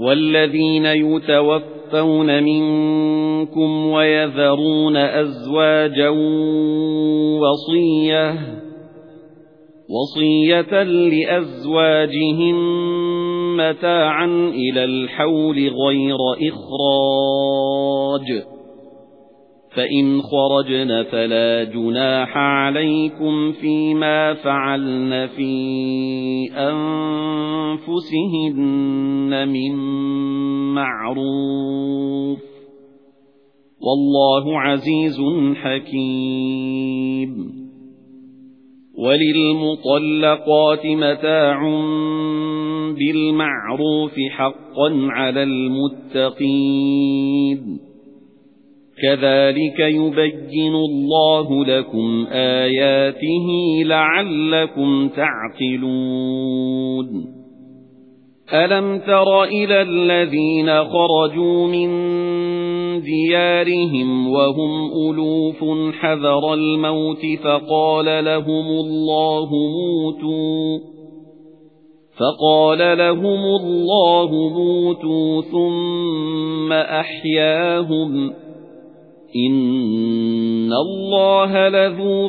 وَالَّذِينَ يُتَوَفَّوْنَ مِنكُمْ وَيَذَرُونَ أَزْوَاجًا وَصِيَّةً وَصِيَّةً لِأَزْوَاجِهِم مَّتَاعًا إِلَى الْحَوْلِ غَيْرَ إِخْرَاجٍ. فَإِنْ خَرَجْنَ فَلَا جُنَاحَ عَلَيْكُمْ فِيمَا فَعَلْنَ فِي أَنفُسِهِنَّ مِنْ مَعْرُوفٍ. وَاللَّهُ عَزِيزٌ حَكِيمٌ. وَلِلْمُطَلَّقَاتِ مَتَاعٌ بِالْمَعْرُوفِ حَقًّا عَلَى الْمُتَّقِينَ. كَذَلِكَ يُبَيِّنُ اللَّهُ لَكُمْ آيَاتِهِ لَعَلَّكُمْ تَعْقِلُونَ. أَلَمْ تَرَ إِلَى الَّذِينَ خَرَجُوا مِنْ دِيَارِهِمْ وَهُمْ أُلُوفٌ حَذَرَ الْمَوْتِ فَقَالَ لَهُمُ اللَّهُ مُوتُوا فَقَالَ لَهُمُ اللَّهُ مُوتُوا ثُمَّ أَحْيَاهُمْ إِنَّ اللَّهَ لَذُو